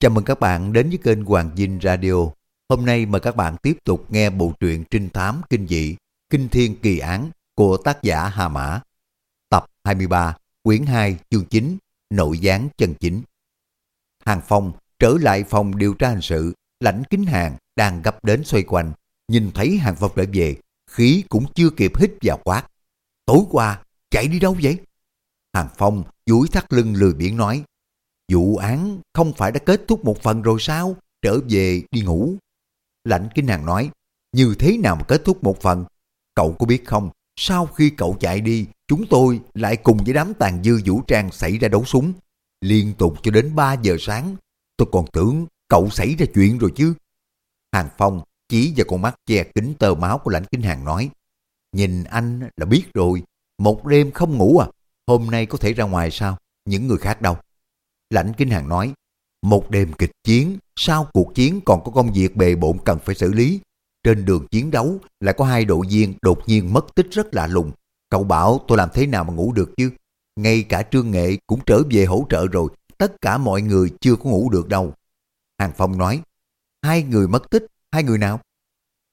Chào mừng các bạn đến với kênh Hoàng Dinh Radio. Hôm nay mời các bạn tiếp tục nghe bộ truyện trinh thám kinh dị Kinh Thiên Kỳ Án của tác giả Hà Mã. Tập 23, quyển 2, chương 9, nội gián chân chính. Hàng Phong trở lại phòng điều tra hình sự, lãnh kính hàng đang gấp đến xoay quanh. Nhìn thấy Hàng Phong trở về, khí cũng chưa kịp hít vào quát. Tối qua, chạy đi đâu vậy? Hàng Phong duỗi thắt lưng lười biển nói. Vụ án không phải đã kết thúc một phần rồi sao? Trở về đi ngủ. Lãnh kinh hàng nói, như thế nào mà kết thúc một phần? Cậu có biết không, sau khi cậu chạy đi, chúng tôi lại cùng với đám tàn dư vũ trang xảy ra đấu súng. Liên tục cho đến 3 giờ sáng, tôi còn tưởng cậu xảy ra chuyện rồi chứ. Hàng Phong chỉ vào con mắt che kính tơ máu của lãnh kinh hàng nói, nhìn anh là biết rồi, một đêm không ngủ à, hôm nay có thể ra ngoài sao, những người khác đâu. Lãnh Kinh Hàng nói, một đêm kịch chiến, sau cuộc chiến còn có công việc bề bộn cần phải xử lý. Trên đường chiến đấu lại có hai đội viên đột nhiên mất tích rất lạ lùng. Cậu bảo tôi làm thế nào mà ngủ được chứ? Ngay cả Trương Nghệ cũng trở về hỗ trợ rồi, tất cả mọi người chưa có ngủ được đâu. Hàng Phong nói, hai người mất tích, hai người nào?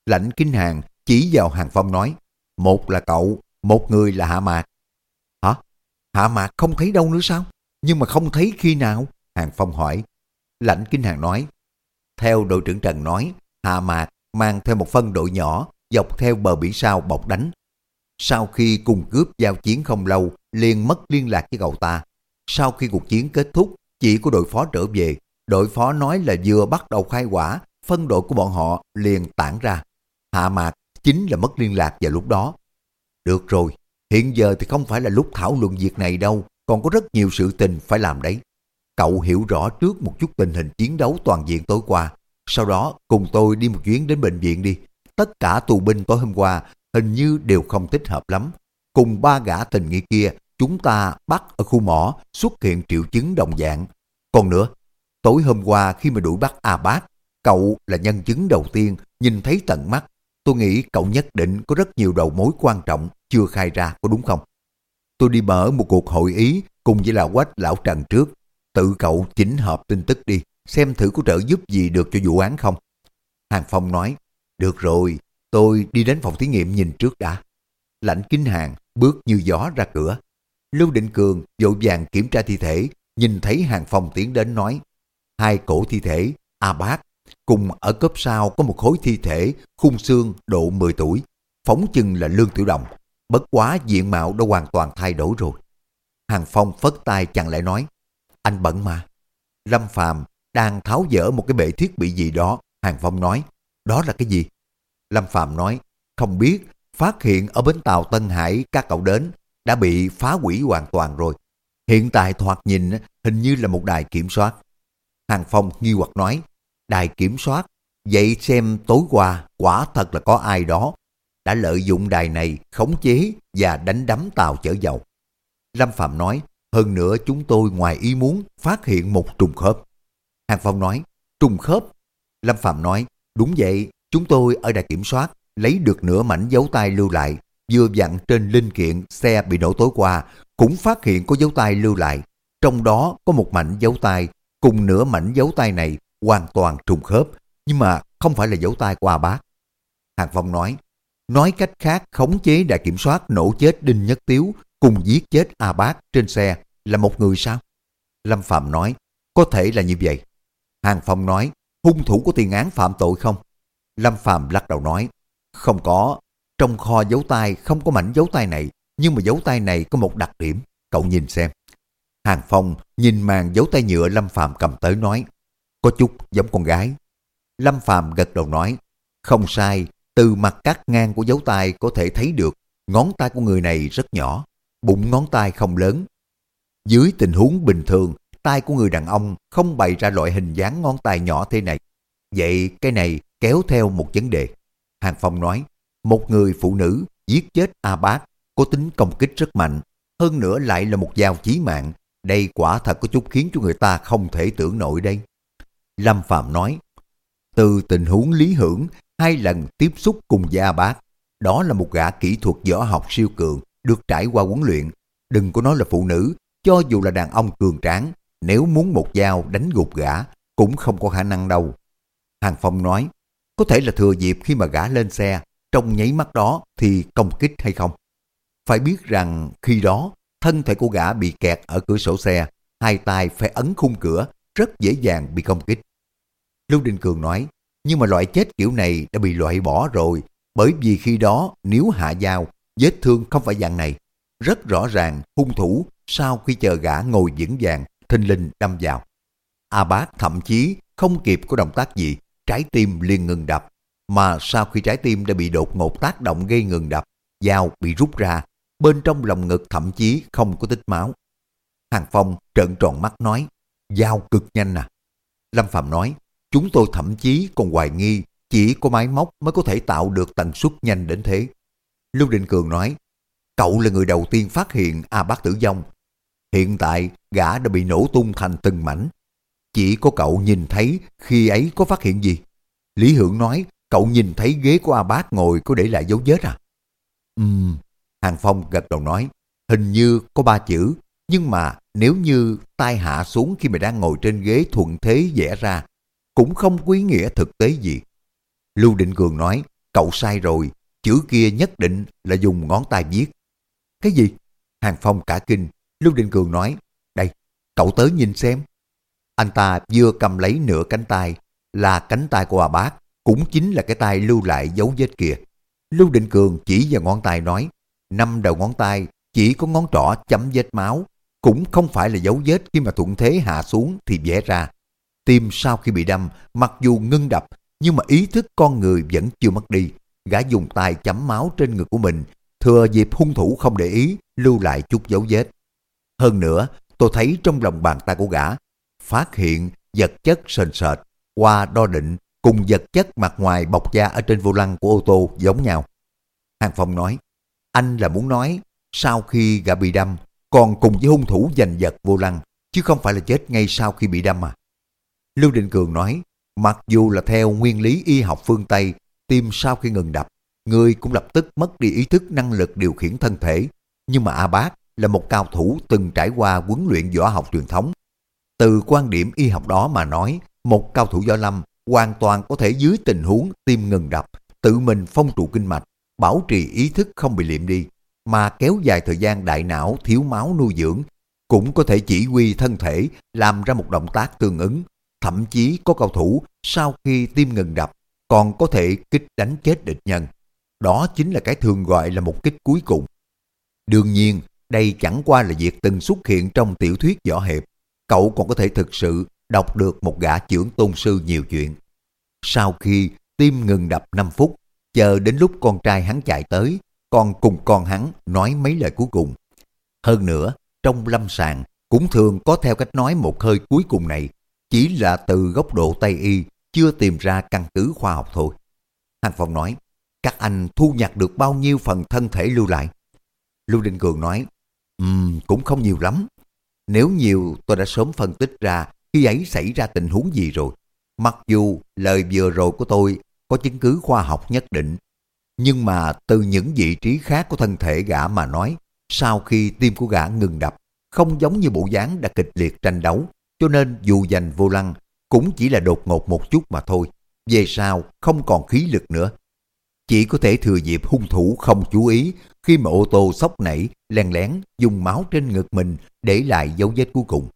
Lãnh Kinh Hàng chỉ vào Hàng Phong nói, một là cậu, một người là Hạ Mạc. Hả? Hạ Mạc không thấy đâu nữa sao? Nhưng mà không thấy khi nào? Hàng Phong hỏi. Lãnh Kinh Hàng nói, theo đội trưởng Trần nói, Hạ Mạc mang theo một phân đội nhỏ dọc theo bờ biển sao bọc đánh. Sau khi cùng cướp giao chiến không lâu, liền mất liên lạc với cậu ta. Sau khi cuộc chiến kết thúc, chỉ có đội phó trở về. Đội phó nói là vừa bắt đầu khai quả, phân đội của bọn họ liền tản ra. Hạ Mạc chính là mất liên lạc vào lúc đó. Được rồi, hiện giờ thì không phải là lúc thảo luận việc này đâu còn có rất nhiều sự tình phải làm đấy. Cậu hiểu rõ trước một chút tình hình chiến đấu toàn diện tối qua, sau đó cùng tôi đi một chuyến đến bệnh viện đi. Tất cả tù binh tối hôm qua hình như đều không thích hợp lắm. Cùng ba gã tình nghi kia, chúng ta bắt ở khu mỏ xuất hiện triệu chứng đồng dạng. Còn nữa, tối hôm qua khi mà đuổi bắt a bát cậu là nhân chứng đầu tiên nhìn thấy tận mắt. Tôi nghĩ cậu nhất định có rất nhiều đầu mối quan trọng chưa khai ra, có đúng không? Tôi đi mở một cuộc hội ý cùng với lão quách lão Trần trước. Tự cậu chỉnh hợp tin tức đi, xem thử có trợ giúp gì được cho vụ án không. Hàng Phong nói, được rồi, tôi đi đến phòng thí nghiệm nhìn trước đã. Lãnh kính hàng bước như gió ra cửa. Lưu Định Cường vội vàng kiểm tra thi thể, nhìn thấy Hàng Phong tiến đến nói, hai cổ thi thể, A Bác, cùng ở cấp sau có một khối thi thể, khung xương độ 10 tuổi, phóng chừng là Lương Tiểu Đồng. Bất quá diện mạo đã hoàn toàn thay đổi rồi. Hàng Phong phất tay chặn lại nói, anh bận mà. Lâm Phàm đang tháo dỡ một cái bệ thiết bị gì đó. Hàng Phong nói, đó là cái gì? Lâm Phàm nói, không biết, phát hiện ở bến tàu Tân Hải các cậu đến, đã bị phá hủy hoàn toàn rồi. Hiện tại thoạt nhìn hình như là một đài kiểm soát. Hàng Phong nghi hoặc nói, đài kiểm soát, vậy xem tối qua quả thật là có ai đó đã lợi dụng đài này khống chế và đánh đắm tàu chở dầu. Lâm Phạm nói, hơn nữa chúng tôi ngoài ý muốn phát hiện một trùng khớp. Hàng Phong nói, trùng khớp. Lâm Phạm nói, đúng vậy, chúng tôi ở đài kiểm soát lấy được nửa mảnh dấu tay lưu lại, vừa dặn trên linh kiện xe bị nổ tối qua, cũng phát hiện có dấu tay lưu lại. Trong đó có một mảnh dấu tay, cùng nửa mảnh dấu tay này hoàn toàn trùng khớp, nhưng mà không phải là dấu tay của A Bác. Hàng Phong nói, Nói cách khác, khống chế đại kiểm soát nổ chết Đinh Nhất Tiếu cùng giết chết A Bác trên xe là một người sao? Lâm Phạm nói, có thể là như vậy. Hàng Phong nói, hung thủ có tiền án phạm tội không? Lâm Phạm lắc đầu nói, không có. Trong kho dấu tay không có mảnh dấu tay này, nhưng mà dấu tay này có một đặc điểm, cậu nhìn xem. Hàng Phong nhìn màn dấu tay nhựa Lâm Phạm cầm tới nói, có chút giống con gái. Lâm Phạm gật đầu nói, không sai, từ mặt cắt ngang của dấu tay có thể thấy được ngón tay của người này rất nhỏ, bụng ngón tay không lớn. Dưới tình huống bình thường, tay của người đàn ông không bày ra loại hình dáng ngón tay nhỏ thế này. Vậy cái này kéo theo một vấn đề. Hàng Phong nói, một người phụ nữ giết chết A Bác có tính công kích rất mạnh, hơn nữa lại là một dao chí mạng. Đây quả thật có chút khiến cho người ta không thể tưởng nổi đây. Lâm Phạm nói, từ tình huống lý hưởng hai lần tiếp xúc cùng gia bác. Đó là một gã kỹ thuật võ học siêu cường, được trải qua huấn luyện. Đừng có nói là phụ nữ, cho dù là đàn ông cường tráng, nếu muốn một dao đánh gục gã, cũng không có khả năng đâu. Hàng Phong nói, có thể là thừa dịp khi mà gã lên xe, trong nháy mắt đó thì công kích hay không? Phải biết rằng khi đó, thân thể của gã bị kẹt ở cửa sổ xe, hai tay phải ấn khung cửa, rất dễ dàng bị công kích. Lưu Đình Cường nói, nhưng mà loại chết kiểu này đã bị loại bỏ rồi, bởi vì khi đó nếu hạ dao, vết thương không phải dạng này. Rất rõ ràng hung thủ sau khi chờ gã ngồi vững vàng, thình linh đâm vào. A Bác thậm chí không kịp có động tác gì, trái tim liền ngừng đập. Mà sau khi trái tim đã bị đột ngột tác động gây ngừng đập, dao bị rút ra, bên trong lòng ngực thậm chí không có tích máu. Hàng Phong trợn tròn mắt nói, dao cực nhanh à. Lâm Phạm nói, chúng tôi thậm chí còn hoài nghi chỉ có máy móc mới có thể tạo được tần suất nhanh đến thế. Lưu Định Cường nói, cậu là người đầu tiên phát hiện A Bác tử vong. Hiện tại gã đã bị nổ tung thành từng mảnh. Chỉ có cậu nhìn thấy khi ấy có phát hiện gì? Lý Hưởng nói, cậu nhìn thấy ghế của A Bác ngồi có để lại dấu vết à? Ừm, Hàng Phong gật đầu nói, hình như có ba chữ, nhưng mà nếu như tay hạ xuống khi mà đang ngồi trên ghế thuận thế vẽ ra, cũng không quý nghĩa thực tế gì. Lưu Định Cường nói, cậu sai rồi, chữ kia nhất định là dùng ngón tay viết. Cái gì? Hàng Phong cả kinh, Lưu Định Cường nói, đây, cậu tới nhìn xem. Anh ta vừa cầm lấy nửa cánh tay, là cánh tay của bà bác, cũng chính là cái tay lưu lại dấu vết kia. Lưu Định Cường chỉ vào ngón tay nói, năm đầu ngón tay chỉ có ngón trỏ chấm vết máu, cũng không phải là dấu vết khi mà thuận thế hạ xuống thì vẽ ra. Tim sau khi bị đâm, mặc dù ngưng đập, nhưng mà ý thức con người vẫn chưa mất đi. Gã dùng tay chấm máu trên ngực của mình, thừa dịp hung thủ không để ý, lưu lại chút dấu vết. Hơn nữa, tôi thấy trong lòng bàn tay của gã, phát hiện vật chất sền sệt, qua đo định cùng vật chất mặt ngoài bọc da ở trên vô lăng của ô tô giống nhau. Hàng Phong nói, anh là muốn nói, sau khi gã bị đâm, còn cùng với hung thủ giành giật vô lăng, chứ không phải là chết ngay sau khi bị đâm à. Lưu Định Cường nói, mặc dù là theo nguyên lý y học phương Tây, tim sau khi ngừng đập, người cũng lập tức mất đi ý thức năng lực điều khiển thân thể. Nhưng mà A Bác là một cao thủ từng trải qua huấn luyện võ học truyền thống. Từ quan điểm y học đó mà nói, một cao thủ võ lâm hoàn toàn có thể dưới tình huống tim ngừng đập, tự mình phong trụ kinh mạch, bảo trì ý thức không bị liệm đi, mà kéo dài thời gian đại não thiếu máu nuôi dưỡng, cũng có thể chỉ huy thân thể làm ra một động tác tương ứng. Thậm chí có cao thủ sau khi tim ngừng đập còn có thể kích đánh chết địch nhân. Đó chính là cái thường gọi là một kích cuối cùng. Đương nhiên, đây chẳng qua là việc từng xuất hiện trong tiểu thuyết võ hiệp. Cậu còn có thể thực sự đọc được một gã trưởng tôn sư nhiều chuyện. Sau khi tim ngừng đập 5 phút, chờ đến lúc con trai hắn chạy tới, còn cùng con hắn nói mấy lời cuối cùng. Hơn nữa, trong lâm sàng cũng thường có theo cách nói một hơi cuối cùng này, chỉ là từ góc độ Tây Y chưa tìm ra căn cứ khoa học thôi. Hàng Phong nói, các anh thu nhặt được bao nhiêu phần thân thể lưu lại? Lưu Đình Cường nói, um, cũng không nhiều lắm. Nếu nhiều tôi đã sớm phân tích ra khi ấy xảy ra tình huống gì rồi. Mặc dù lời vừa rồi của tôi có chứng cứ khoa học nhất định, nhưng mà từ những vị trí khác của thân thể gã mà nói, sau khi tim của gã ngừng đập, không giống như bộ dáng đã kịch liệt tranh đấu, cho nên dù giành vô lăng cũng chỉ là đột ngột một chút mà thôi. Về sau không còn khí lực nữa. Chỉ có thể thừa dịp hung thủ không chú ý khi mà ô tô sốc nảy, len lén dùng máu trên ngực mình để lại dấu vết cuối cùng.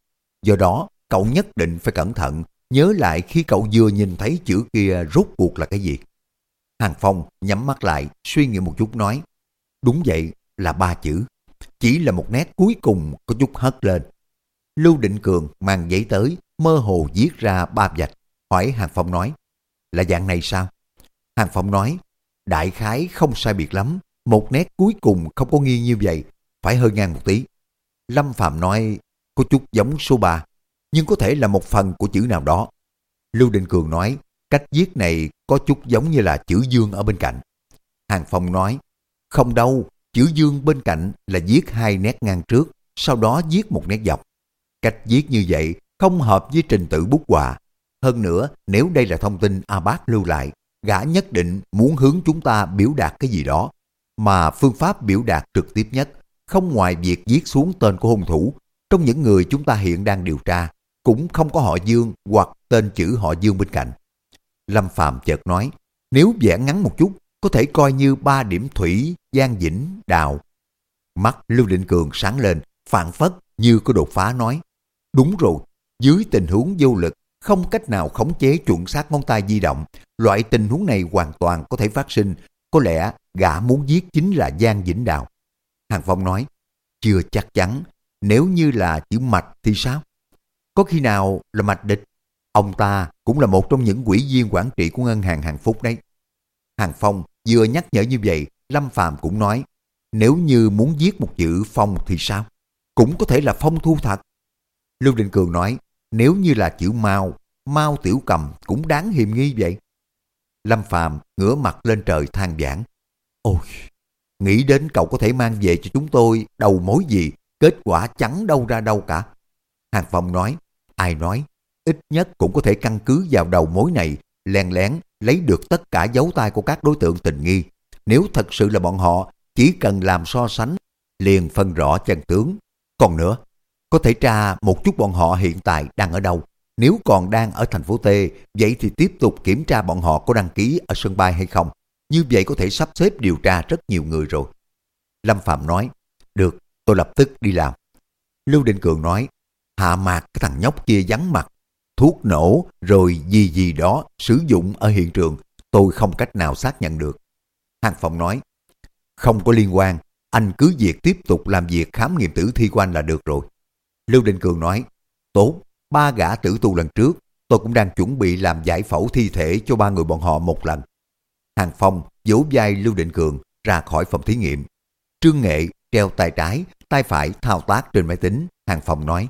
Do đó, cậu nhất định phải cẩn thận, nhớ lại khi cậu vừa nhìn thấy chữ kia rốt cuộc là cái gì. Hàng Phong nhắm mắt lại, suy nghĩ một chút nói, đúng vậy là ba chữ, chỉ là một nét cuối cùng có chút hất lên. Lưu Định Cường mang giấy tới, mơ hồ viết ra ba vạch, hỏi Hàng Phong nói, là dạng này sao? Hàng Phong nói, đại khái không sai biệt lắm, một nét cuối cùng không có nghi như vậy, phải hơi ngang một tí. Lâm Phạm nói, có chút giống số 3, nhưng có thể là một phần của chữ nào đó. Lưu Định Cường nói, cách viết này có chút giống như là chữ dương ở bên cạnh. Hàng Phong nói, không đâu, chữ dương bên cạnh là viết hai nét ngang trước, sau đó viết một nét dọc. Cách viết như vậy không hợp với trình tự bút họa. Hơn nữa, nếu đây là thông tin A lưu lại, gã nhất định muốn hướng chúng ta biểu đạt cái gì đó. Mà phương pháp biểu đạt trực tiếp nhất, không ngoài việc viết xuống tên của hung thủ, trong những người chúng ta hiện đang điều tra, cũng không có họ Dương hoặc tên chữ họ Dương bên cạnh. Lâm Phàm chợt nói, nếu vẽ ngắn một chút, có thể coi như ba điểm thủy, giang dĩnh, đào. Mắt Lưu Định Cường sáng lên, phản phất như có đột phá nói. Đúng rồi, dưới tình huống vô lực, không cách nào khống chế chuẩn xác ngón tay di động, loại tình huống này hoàn toàn có thể phát sinh. Có lẽ gã muốn giết chính là Giang Vĩnh Đào. Hàng Phong nói, chưa chắc chắn, nếu như là chữ mạch thì sao? Có khi nào là mạch địch? Ông ta cũng là một trong những quỹ viên quản trị của ngân hàng Hàng Phúc đấy. Hàng Phong vừa nhắc nhở như vậy, Lâm Phàm cũng nói, nếu như muốn giết một chữ Phong thì sao? Cũng có thể là Phong thu thật. Lưu Định Cường nói, nếu như là chữ Mao, Mao Tiểu Cầm cũng đáng hiềm nghi vậy. Lâm Phàm ngửa mặt lên trời than vãn. Ôi, nghĩ đến cậu có thể mang về cho chúng tôi đầu mối gì, kết quả chẳng đâu ra đâu cả. Hàng Phong nói, ai nói, ít nhất cũng có thể căn cứ vào đầu mối này, len lén lấy được tất cả dấu tay của các đối tượng tình nghi. Nếu thật sự là bọn họ, chỉ cần làm so sánh, liền phân rõ chân tướng. Còn nữa, có thể tra một chút bọn họ hiện tại đang ở đâu. Nếu còn đang ở thành phố T, vậy thì tiếp tục kiểm tra bọn họ có đăng ký ở sân bay hay không. Như vậy có thể sắp xếp điều tra rất nhiều người rồi. Lâm Phạm nói, được, tôi lập tức đi làm. Lưu Định Cường nói, hạ mạc cái thằng nhóc kia vắng mặt, thuốc nổ rồi gì gì đó sử dụng ở hiện trường, tôi không cách nào xác nhận được. Hàng Phong nói, không có liên quan, anh cứ việc tiếp tục làm việc khám nghiệm tử thi của anh là được rồi. Lưu Định Cường nói, tốt, ba gã tử tù lần trước, tôi cũng đang chuẩn bị làm giải phẫu thi thể cho ba người bọn họ một lần. Hàng Phong vỗ vai Lưu Định Cường ra khỏi phòng thí nghiệm. Trương Nghệ treo tay trái, tay phải thao tác trên máy tính. Hàng Phong nói,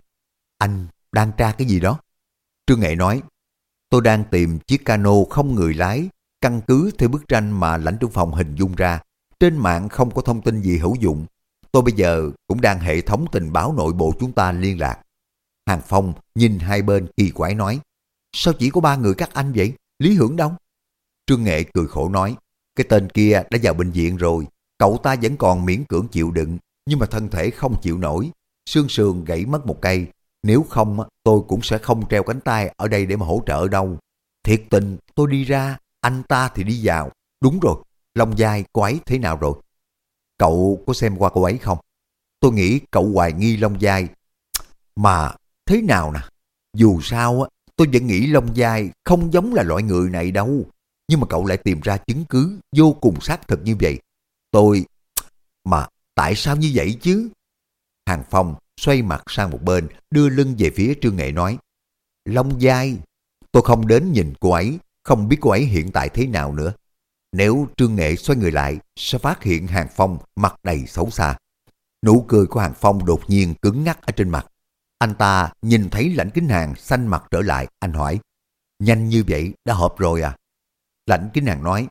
anh đang tra cái gì đó? Trương Nghệ nói, tôi đang tìm chiếc cano không người lái, căn cứ theo bức tranh mà lãnh trưởng phòng hình dung ra. Trên mạng không có thông tin gì hữu dụng. Tôi bây giờ cũng đang hệ thống tình báo nội bộ chúng ta liên lạc. Hàng Phong nhìn hai bên kỳ quái nói, sao chỉ có ba người các anh vậy? Lý Hưởng đâu? Trương Nghệ cười khổ nói, cái tên kia đã vào bệnh viện rồi, cậu ta vẫn còn miễn cưỡng chịu đựng, nhưng mà thân thể không chịu nổi, xương sườn gãy mất một cây, nếu không tôi cũng sẽ không treo cánh tay ở đây để mà hỗ trợ đâu. Thiệt tình tôi đi ra, anh ta thì đi vào, đúng rồi, lòng dài quái ấy thế nào rồi? Cậu có xem qua cô ấy không? Tôi nghĩ cậu hoài nghi Long Giai. Mà thế nào nè? Dù sao á, tôi vẫn nghĩ Long Giai không giống là loại người này đâu. Nhưng mà cậu lại tìm ra chứng cứ vô cùng xác thực như vậy. Tôi... Mà tại sao như vậy chứ? Hàng Phong xoay mặt sang một bên, đưa lưng về phía Trương Nghệ nói. Long Giai, tôi không đến nhìn cô ấy, không biết cô ấy hiện tại thế nào nữa. Nếu Trương Nghệ xoay người lại, sẽ phát hiện Hàng Phong mặt đầy xấu xa. Nụ cười của Hàng Phong đột nhiên cứng ngắc ở trên mặt. Anh ta nhìn thấy lãnh kính hàng xanh mặt trở lại, anh hỏi. Nhanh như vậy, đã họp rồi à? Lãnh kính hàng nói,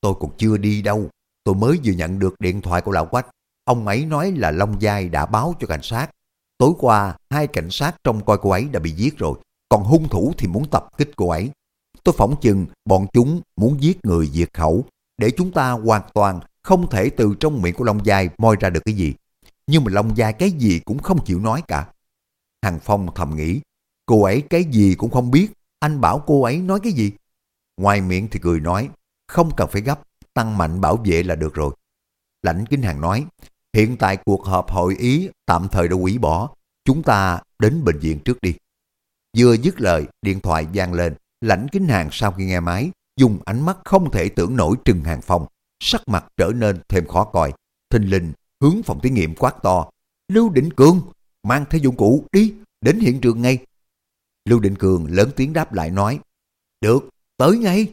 tôi còn chưa đi đâu. Tôi mới vừa nhận được điện thoại của Lão Quách. Ông ấy nói là Long Giai đã báo cho cảnh sát. Tối qua, hai cảnh sát trong coi cô ấy đã bị giết rồi. Còn hung thủ thì muốn tập kích cô ấy. Tôi phỏng chừng bọn chúng muốn giết người diệt khẩu để chúng ta hoàn toàn không thể từ trong miệng của Long Giai moi ra được cái gì. Nhưng mà Long Giai cái gì cũng không chịu nói cả. Hằng Phong thầm nghĩ, cô ấy cái gì cũng không biết, anh bảo cô ấy nói cái gì? Ngoài miệng thì cười nói, không cần phải gấp, tăng mạnh bảo vệ là được rồi. Lãnh Kính Hàng nói, hiện tại cuộc họp hội ý tạm thời đã hủy bỏ, chúng ta đến bệnh viện trước đi. Vừa dứt lời, điện thoại vang lên, Lãnh Kính Hàng sau khi nghe máy, dùng ánh mắt không thể tưởng nổi trừng hàng phòng sắc mặt trở nên thêm khó coi. Thình linh hướng phòng thí nghiệm quát to. Lưu Định Cường, mang theo dụng cụ đi, đến hiện trường ngay. Lưu Định Cường lớn tiếng đáp lại nói. Được, tới ngay.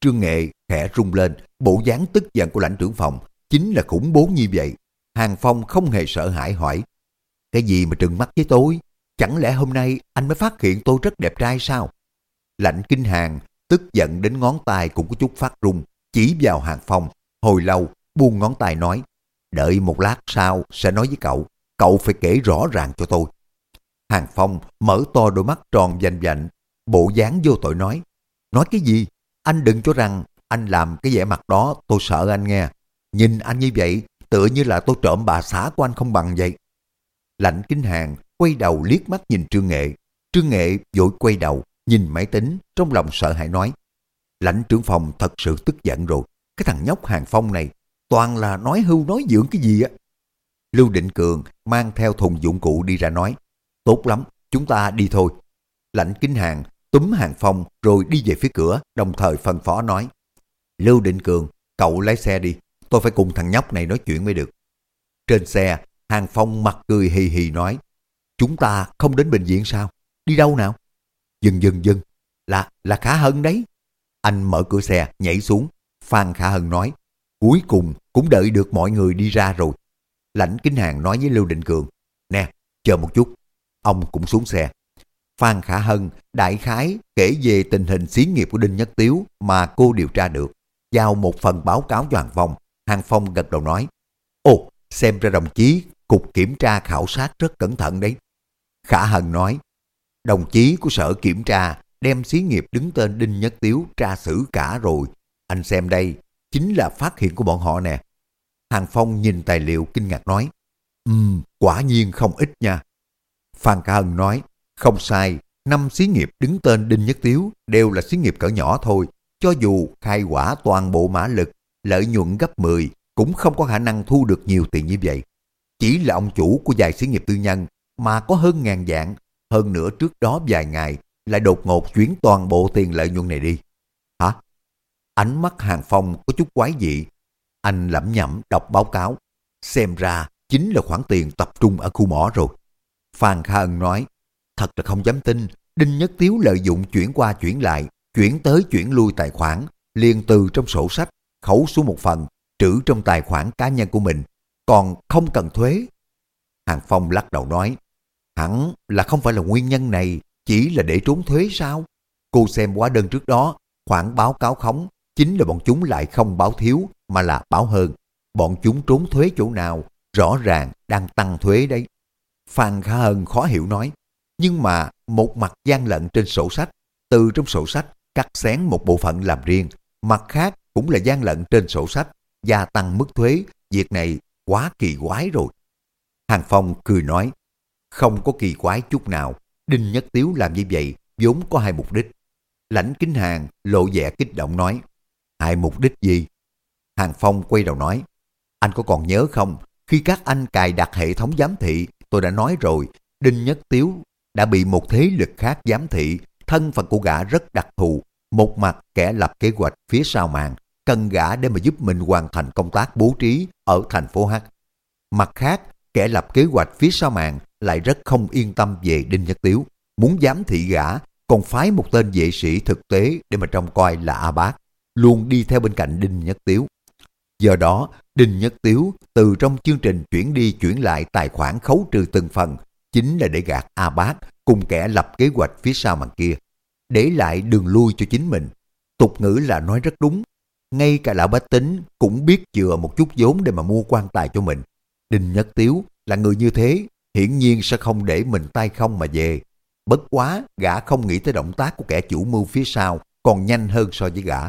Trương Nghệ khẽ rung lên, bộ dáng tức giận của lãnh trưởng phòng, chính là khủng bố như vậy. Hàng Phong không hề sợ hãi hỏi. Cái gì mà trừng mắt với tôi? Chẳng lẽ hôm nay anh mới phát hiện tôi rất đẹp trai sao? Lạnh kinh hàng, tức giận đến ngón tay cũng có chút phát rung, chỉ vào hàng phong, hồi lâu buông ngón tay nói, đợi một lát sau sẽ nói với cậu, cậu phải kể rõ ràng cho tôi. Hàng Phong mở to đôi mắt tròn vành vạnh, bộ dáng vô tội nói, nói cái gì? Anh đừng cho rằng anh làm cái vẻ mặt đó tôi sợ anh nghe. Nhìn anh như vậy, tựa như là tôi trộm bà xã của anh không bằng vậy. Lạnh kinh hàng quay đầu liếc mắt nhìn Trương Nghệ. Trương Nghệ vội quay đầu, nhìn máy tính, trong lòng sợ hãi nói. Lãnh trưởng phòng thật sự tức giận rồi. Cái thằng nhóc hàng phong này, toàn là nói hưu nói dưỡng cái gì á. Lưu Định Cường mang theo thùng dụng cụ đi ra nói. Tốt lắm, chúng ta đi thôi. Lãnh kính hàng túm hàng phong rồi đi về phía cửa, đồng thời phân phó nói. Lưu Định Cường, cậu lái xe đi, tôi phải cùng thằng nhóc này nói chuyện mới được. Trên xe, hàng phong mặt cười hì hì nói. Chúng ta không đến bệnh viện sao? Đi đâu nào? Dừng dừng dừng, là, là Khả Hân đấy. Anh mở cửa xe, nhảy xuống. Phan Khả Hân nói, cuối cùng cũng đợi được mọi người đi ra rồi. Lãnh Kính Hàng nói với Lưu Định Cường, nè, chờ một chút. Ông cũng xuống xe. Phan Khả Hân đại khái kể về tình hình xí nghiệp của Đinh Nhất Tiếu mà cô điều tra được. Giao một phần báo cáo cho Hàng Phong. Hàng Phong gật đầu nói, Ồ, xem ra đồng chí, cục kiểm tra khảo sát rất cẩn thận đấy. Khả Hân nói, đồng chí của sở kiểm tra đem xí nghiệp đứng tên Đinh Nhất Tiếu tra xử cả rồi. Anh xem đây, chính là phát hiện của bọn họ nè. Hàng Phong nhìn tài liệu kinh ngạc nói, Ừm, quả nhiên không ít nha. Phan Khả Hân nói, không sai, năm xí nghiệp đứng tên Đinh Nhất Tiếu đều là xí nghiệp cỡ nhỏ thôi. Cho dù khai quả toàn bộ mã lực, lợi nhuận gấp 10, cũng không có khả năng thu được nhiều tiền như vậy. Chỉ là ông chủ của vài xí nghiệp tư nhân mà có hơn ngàn dạng, hơn nữa trước đó vài ngày lại đột ngột chuyển toàn bộ tiền lợi nhuận này đi. Hả? Ánh mắt Hàng Phong có chút quái dị. Anh lẩm nhẩm đọc báo cáo. Xem ra chính là khoản tiền tập trung ở khu mỏ rồi. Phan Kha Ân nói, thật là không dám tin, Đinh Nhất Tiếu lợi dụng chuyển qua chuyển lại, chuyển tới chuyển lui tài khoản, liền từ trong sổ sách, khấu xuống một phần, trữ trong tài khoản cá nhân của mình, còn không cần thuế. Hàng Phong lắc đầu nói, hẳn là không phải là nguyên nhân này, chỉ là để trốn thuế sao? Cô xem hóa đơn trước đó, khoản báo cáo khống, chính là bọn chúng lại không báo thiếu mà là báo hơn. Bọn chúng trốn thuế chỗ nào, rõ ràng đang tăng thuế đấy. Phan Khả Hân khó hiểu nói, nhưng mà một mặt gian lận trên sổ sách, từ trong sổ sách cắt xén một bộ phận làm riêng, mặt khác cũng là gian lận trên sổ sách, gia tăng mức thuế, việc này quá kỳ quái rồi. Hàng Phong cười nói, không có kỳ quái chút nào, Đinh Nhất Tiếu làm như vậy vốn có hai mục đích. Lãnh Kính Hàng lộ vẻ kích động nói, hai mục đích gì? Hàng Phong quay đầu nói, anh có còn nhớ không, khi các anh cài đặt hệ thống giám thị, tôi đã nói rồi, Đinh Nhất Tiếu đã bị một thế lực khác giám thị, thân phận của gã rất đặc thù, một mặt kẻ lập kế hoạch phía sau màn, cần gã để mà giúp mình hoàn thành công tác bố trí ở thành phố H. Mặt khác, kẻ lập kế hoạch phía sau màn lại rất không yên tâm về Đinh Nhất Tiếu, muốn giám thị gã, còn phái một tên vệ sĩ thực tế để mà trông coi là A Bác, luôn đi theo bên cạnh Đinh Nhất Tiếu. Do đó, Đinh Nhất Tiếu từ trong chương trình chuyển đi chuyển lại tài khoản khấu trừ từng phần, chính là để gạt A Bác cùng kẻ lập kế hoạch phía sau màn kia, để lại đường lui cho chính mình. Tục ngữ là nói rất đúng, ngay cả lão bách tính cũng biết chừa một chút vốn để mà mua quan tài cho mình. Đinh Nhất Tiếu là người như thế, hiển nhiên sẽ không để mình tay không mà về. Bất quá, gã không nghĩ tới động tác của kẻ chủ mưu phía sau còn nhanh hơn so với gã.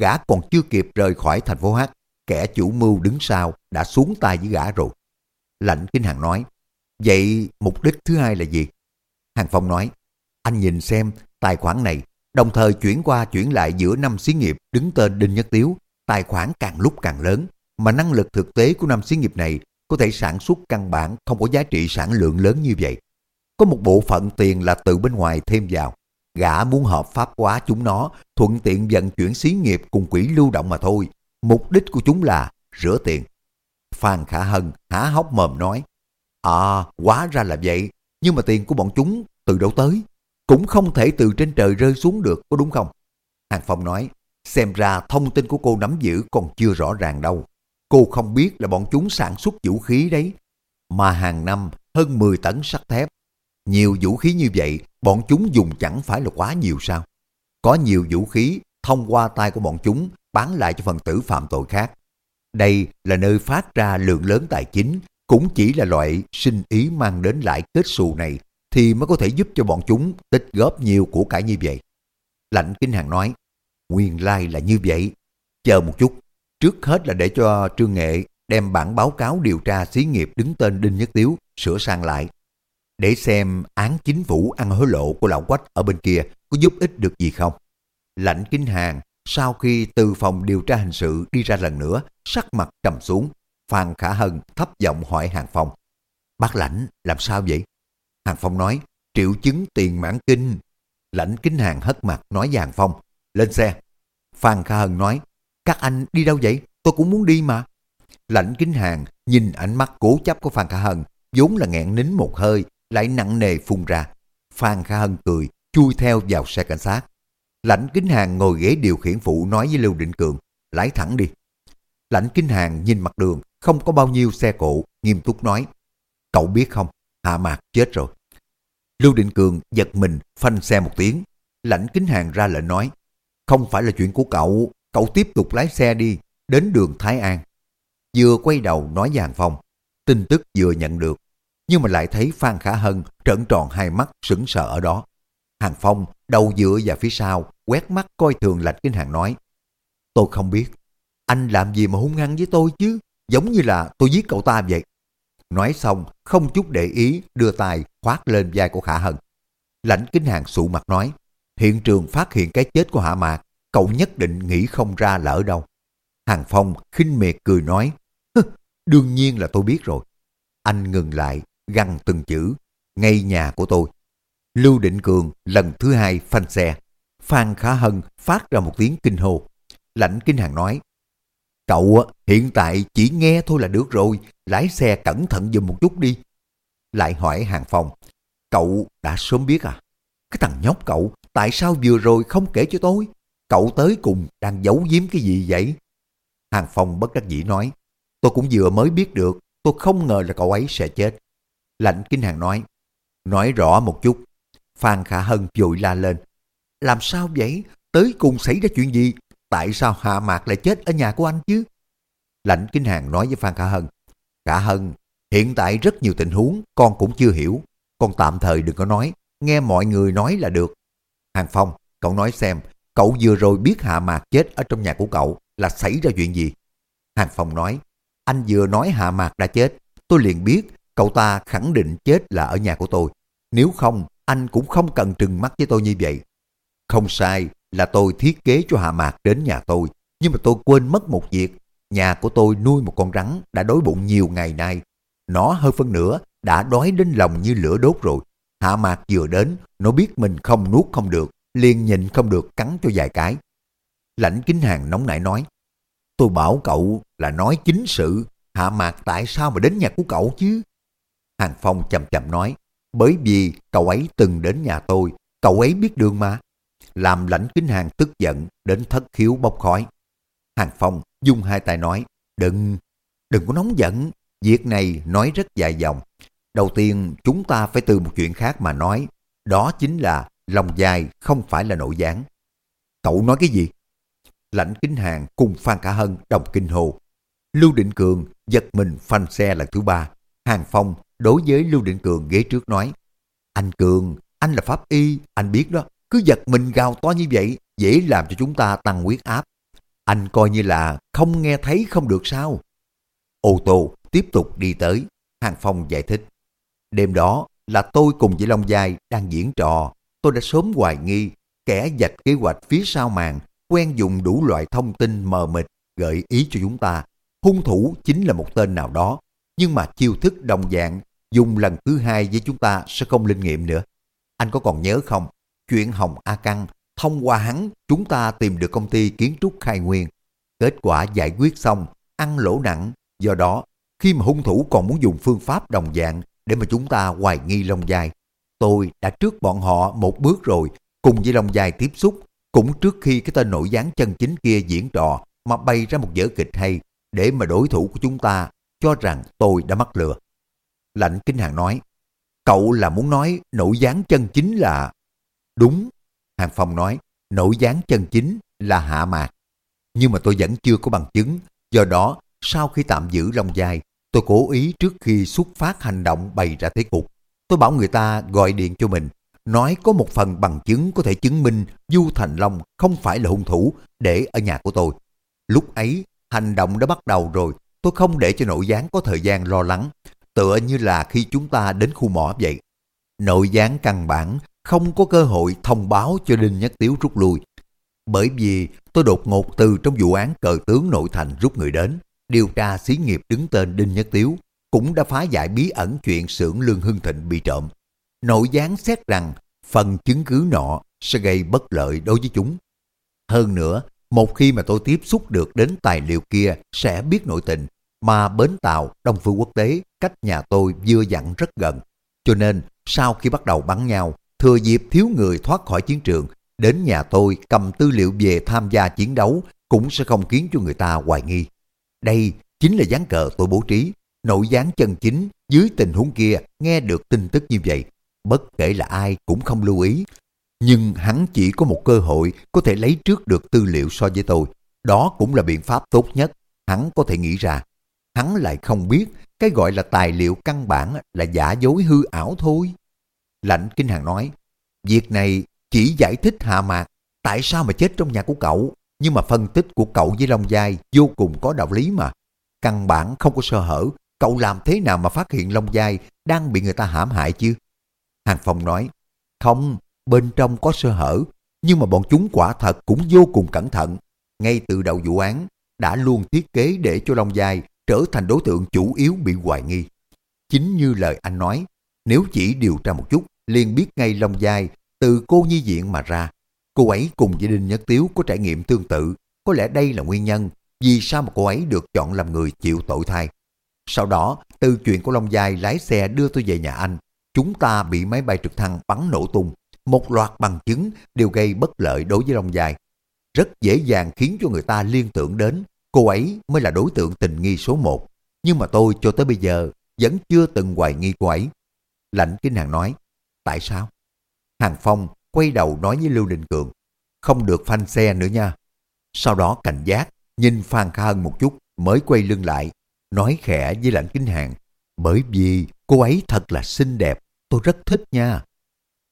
Gã còn chưa kịp rời khỏi thành phố H, kẻ chủ mưu đứng sau đã xuống tay với gã rồi. Lạnh Kinh Hàng nói, vậy mục đích thứ hai là gì? Hàng Phong nói, anh nhìn xem tài khoản này, đồng thời chuyển qua chuyển lại giữa năm xí nghiệp đứng tên Đinh Nhất Tiếu, tài khoản càng lúc càng lớn, mà năng lực thực tế của năm xí nghiệp này có thể sản xuất căn bản không có giá trị sản lượng lớn như vậy. Có một bộ phận tiền là từ bên ngoài thêm vào. Gã muốn hợp pháp hóa chúng nó, thuận tiện vận chuyển xí nghiệp cùng quỹ lưu động mà thôi. Mục đích của chúng là rửa tiền. Phan Khả Hân há hốc mồm nói, À, hóa ra là vậy, nhưng mà tiền của bọn chúng từ đâu tới? Cũng không thể từ trên trời rơi xuống được, có đúng không? Hàng Phong nói, xem ra thông tin của cô nắm giữ còn chưa rõ ràng đâu. Cô không biết là bọn chúng sản xuất vũ khí đấy. Mà hàng năm hơn 10 tấn sắt thép. Nhiều vũ khí như vậy, bọn chúng dùng chẳng phải là quá nhiều sao? Có nhiều vũ khí thông qua tay của bọn chúng bán lại cho phần tử phạm tội khác. Đây là nơi phát ra lượng lớn tài chính, cũng chỉ là loại sinh ý mang đến lại kết xù này thì mới có thể giúp cho bọn chúng tích góp nhiều của cải như vậy. Lạnh Kinh Hàng nói, nguyên lai là như vậy. Chờ một chút, trước hết là để cho Trương Nghệ đem bản báo cáo điều tra xí nghiệp đứng tên Đinh Nhất Tiếu sửa sang lại. để xem án chính phủ ăn hối lộ của lão quách ở bên kia có giúp ích được gì không. Lãnh kinh Hàng sau khi từ phòng điều tra hình sự đi ra lần nữa, sắc mặt trầm xuống, Phan Khả Hân thấp giọng hỏi Hàng Phong. Bác lãnh, làm sao vậy? Hàng Phong nói, triệu chứng tiền mãn kinh. Lãnh kinh Hàng hất mặt nói với Hàng Phong, lên xe. Phan Khả Hân nói, các anh đi đâu vậy? Tôi cũng muốn đi mà. Lãnh Kính Hàng nhìn ánh mắt cố chấp của Phan Khả Hân, vốn là nghẹn nín một hơi, lại nặng nề phun ra. Phan Khả Hân cười, chui theo vào xe cảnh sát. Lãnh Kính Hàng ngồi ghế điều khiển phụ nói với Lưu Định Cường, lái thẳng đi. Lãnh Kính Hàng nhìn mặt đường, không có bao nhiêu xe cộ, nghiêm túc nói, cậu biết không, Hạ Mạc chết rồi. Lưu Định Cường giật mình, phanh xe một tiếng. Lãnh Kính Hàng ra lệnh nói, không phải là chuyện của cậu, cậu tiếp tục lái xe đi, đến đường Thái An. Vừa quay đầu nói với Hàng Phong, tin tức vừa nhận được, nhưng mà lại thấy Phan Khả Hân trợn tròn hai mắt sững sờ ở đó. Hàng Phong đầu dựa vào phía sau, quét mắt coi thường Lạch Kính Hàng nói, tôi không biết, anh làm gì mà hung hăng với tôi chứ, giống như là tôi giết cậu ta vậy. Nói xong, không chút để ý, đưa tay khoát lên vai của Khả Hân. Lãnh Kính Hàng sụ mặt nói, hiện trường phát hiện cái chết của Hạ Mạc, cậu nhất định nghĩ không ra là ở đâu. Hàng Phong khinh miệt cười nói, đương nhiên là tôi biết rồi. Anh ngừng lại, găng từng chữ, ngay nhà của tôi. Lưu Định Cường lần thứ hai phanh xe. Phan Khả Hân phát ra một tiếng kinh hô. Lãnh Kinh Hàng nói, Cậu hiện tại chỉ nghe thôi là được rồi, lái xe cẩn thận dùm một chút đi. Lại hỏi Hàng Phong, cậu đã sớm biết à? Cái thằng nhóc cậu, tại sao vừa rồi không kể cho tôi? Cậu tới cùng đang giấu giếm cái gì vậy? Hàng Phong bất đắc dĩ nói, tôi cũng vừa mới biết được, tôi không ngờ là cậu ấy sẽ chết. Lạnh Kinh Hàng nói, nói rõ một chút. Phan Khả Hân vội la lên, làm sao vậy? Tới cùng xảy ra chuyện gì? Tại sao Hạ Mạc lại chết ở nhà của anh chứ? Lạnh Kinh Hàng nói với Phan Khả Hân, Khả Hân, hiện tại rất nhiều tình huống con cũng chưa hiểu. Con tạm thời đừng có nói, nghe mọi người nói là được. Hàng Phong, cậu nói xem, cậu vừa rồi biết Hạ Mạc chết ở trong nhà của cậu là xảy ra chuyện gì? Hàng Phong nói, anh vừa nói Hạ Mạc đã chết, tôi liền biết cậu ta khẳng định chết là ở nhà của tôi. Nếu không, anh cũng không cần trừng mắt với tôi như vậy. Không sai, là tôi thiết kế cho Hạ Mạc đến nhà tôi, nhưng mà tôi quên mất một việc. Nhà của tôi nuôi một con rắn đã đói bụng nhiều ngày nay. Nó hơn phân nửa đã đói đến lòng như lửa đốt rồi. Hạ Mạc vừa đến, nó biết mình không nuốt không được, liền nhìn không được cắn cho vài cái. Lãnh kính hàng nóng nảy nói, tôi bảo cậu là nói chính sự, Hạ Mạc tại sao mà đến nhà của cậu chứ? Hàng Phong chậm chậm nói, bởi vì cậu ấy từng đến nhà tôi, cậu ấy biết đường mà. Làm lãnh kính hàng tức giận đến thất khiếu bốc khói. Hàng Phong dùng hai tay nói, đừng, đừng có nóng giận, việc này nói rất dài dòng. Đầu tiên chúng ta phải từ một chuyện khác mà nói, đó chính là lòng dài không phải là nội gián. Cậu nói cái gì? Lãnh kính hàng cùng Phan Cả Hân đồng kinh hồ. Lưu Định Cường giật mình phanh xe lần thứ ba. Hàng Phong đối với Lưu Định Cường ghế trước nói, anh Cường, anh là pháp y, anh biết đó, cứ giật mình gào to như vậy, dễ làm cho chúng ta tăng huyết áp. Anh coi như là không nghe thấy không được sao? Ô tô tiếp tục đi tới, Hàng Phong giải thích. Đêm đó là tôi cùng với Long Giai đang diễn trò. Tôi đã sớm hoài nghi, kẻ dạch kế hoạch phía sau màn, quen dùng đủ loại thông tin mờ mịt gợi ý cho chúng ta. Hung thủ chính là một tên nào đó, nhưng mà chiêu thức đồng dạng dùng lần thứ hai với chúng ta sẽ không linh nghiệm nữa. Anh có còn nhớ không? Chuyện Hồng A Căng, thông qua hắn chúng ta tìm được công ty kiến trúc khai nguyên. Kết quả giải quyết xong, ăn lỗ nặng. Do đó, khi mà hung thủ còn muốn dùng phương pháp đồng dạng để mà chúng ta hoài nghi lông dài tôi đã trước bọn họ một bước rồi, cùng với Long dài tiếp xúc, cũng trước khi cái tên nội gián chân chính kia diễn trò mà bay ra một vở kịch hay để mà đối thủ của chúng ta cho rằng tôi đã mắc lừa. Lạnh Kinh Hàng nói, cậu là muốn nói nội gián chân chính là... Đúng, Hàng Phong nói, nội gián chân chính là hạ mạc. Nhưng mà tôi vẫn chưa có bằng chứng, do đó sau khi tạm giữ Long Giai, tôi cố ý trước khi xuất phát hành động bày ra thế cục. Tôi bảo người ta gọi điện cho mình, nói có một phần bằng chứng có thể chứng minh Du Thành Long không phải là hung thủ để ở nhà của tôi. Lúc ấy, hành động đã bắt đầu rồi, tôi không để cho nội gián có thời gian lo lắng, tựa như là khi chúng ta đến khu mỏ vậy. nội gián căn bản không có cơ hội thông báo cho Đinh Nhất Tiếu rút lui. Bởi vì tôi đột ngột từ trong vụ án cờ tướng nội thành rút người đến, điều tra xí nghiệp đứng tên Đinh Nhất Tiếu, cũng đã phá giải bí ẩn chuyện xưởng Lương Hưng Thịnh bị trộm. Nội gián xét rằng phần chứng cứ nọ sẽ gây bất lợi đối với chúng. Hơn nữa, một khi mà tôi tiếp xúc được đến tài liệu kia sẽ biết nội tình, mà bến tàu Đông Phương Quốc tế cách nhà tôi vừa dặn rất gần. Cho nên, sau khi bắt đầu bắn nhau, thừa dịp thiếu người thoát khỏi chiến trường, đến nhà tôi cầm tư liệu về tham gia chiến đấu cũng sẽ không khiến cho người ta hoài nghi. Đây chính là dáng cờ tôi bố trí, nội gián chân chính dưới tình huống kia nghe được tin tức như vậy. Bất kể là ai cũng không lưu ý. Nhưng hắn chỉ có một cơ hội có thể lấy trước được tư liệu so với tôi. Đó cũng là biện pháp tốt nhất hắn có thể nghĩ ra. Hắn lại không biết cái gọi là tài liệu căn bản là giả dối hư ảo thôi. Lạnh Kinh Hàng nói, việc này chỉ giải thích hạ mạc tại sao mà chết trong nhà của cậu, nhưng mà phân tích của cậu với Long Giai vô cùng có đạo lý mà. Căn bản không có sơ hở, cậu làm thế nào mà phát hiện Long Giai đang bị người ta hãm hại chứ? Hàng Phong nói, không, bên trong có sơ hở, nhưng mà bọn chúng quả thật cũng vô cùng cẩn thận. Ngay từ đầu vụ án, đã luôn thiết kế để cho Long Giai trở thành đối tượng chủ yếu bị hoài nghi. Chính như lời anh nói, nếu chỉ điều tra một chút, liền biết ngay Long Giai từ cô nhi viện mà ra. Cô ấy cùng gia đình Nhất Tiếu có trải nghiệm tương tự, có lẽ đây là nguyên nhân vì sao mà cô ấy được chọn làm người chịu tội thay. Sau đó, từ chuyện của Long Giai lái xe đưa tôi về nhà anh, chúng ta bị máy bay trực thăng bắn nổ tung. Một loạt bằng chứng đều gây bất lợi đối với Long Giai. Rất dễ dàng khiến cho người ta liên tưởng đến cô ấy mới là đối tượng tình nghi số một. Nhưng mà tôi cho tới bây giờ vẫn chưa từng hoài nghi cô ấy. Lạnh kinh hàng nói, tại sao? Hàng Phong quay đầu nói với Lưu Đình Cường, không được phanh xe nữa nha. Sau đó cảnh giác, nhìn Phan Khả Hân một chút mới quay lưng lại, nói khẽ với lãnh kinh hàng, bởi vì cô ấy thật là xinh đẹp, tôi rất thích nha.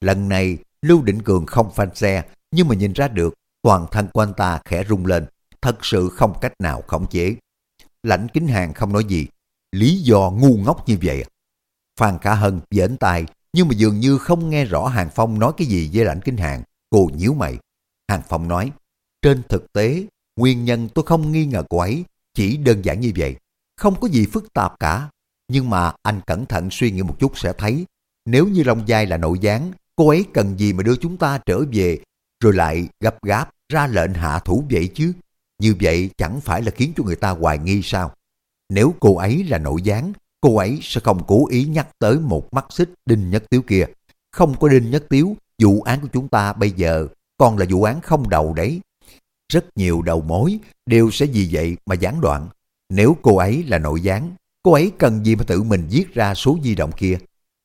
Lần này Lưu Định Cường không phanh xe, nhưng mà nhìn ra được toàn thân của anh ta khẽ rung lên, thật sự không cách nào khống chế. Lãnh kính hàng không nói gì, lý do ngu ngốc như vậy. Phan Khả Hân giỡn tài, nhưng mà dường như không nghe rõ Hàng Phong nói cái gì với lãnh kính hàng. Cô nhíu mày. Hàng Phong nói, trên thực tế, nguyên nhân tôi không nghi ngờ cô ấy, chỉ đơn giản như vậy. Không có gì phức tạp cả. Nhưng mà anh cẩn thận suy nghĩ một chút sẽ thấy, nếu như Long Giai là nội gián, cô ấy cần gì mà đưa chúng ta trở về, rồi lại gấp gáp ra lệnh hạ thủ vậy chứ? Như vậy chẳng phải là khiến cho người ta hoài nghi sao? Nếu cô ấy là nội gián, cô ấy sẽ không cố ý nhắc tới một mắt xích Đinh Nhất Tiếu kia. Không có Đinh Nhất Tiếu, vụ án của chúng ta bây giờ còn là vụ án không đầu đấy. Rất nhiều đầu mối đều sẽ vì vậy mà gián đoạn. Nếu cô ấy là nội gián, cô ấy cần gì mà tự mình viết ra số di động kia?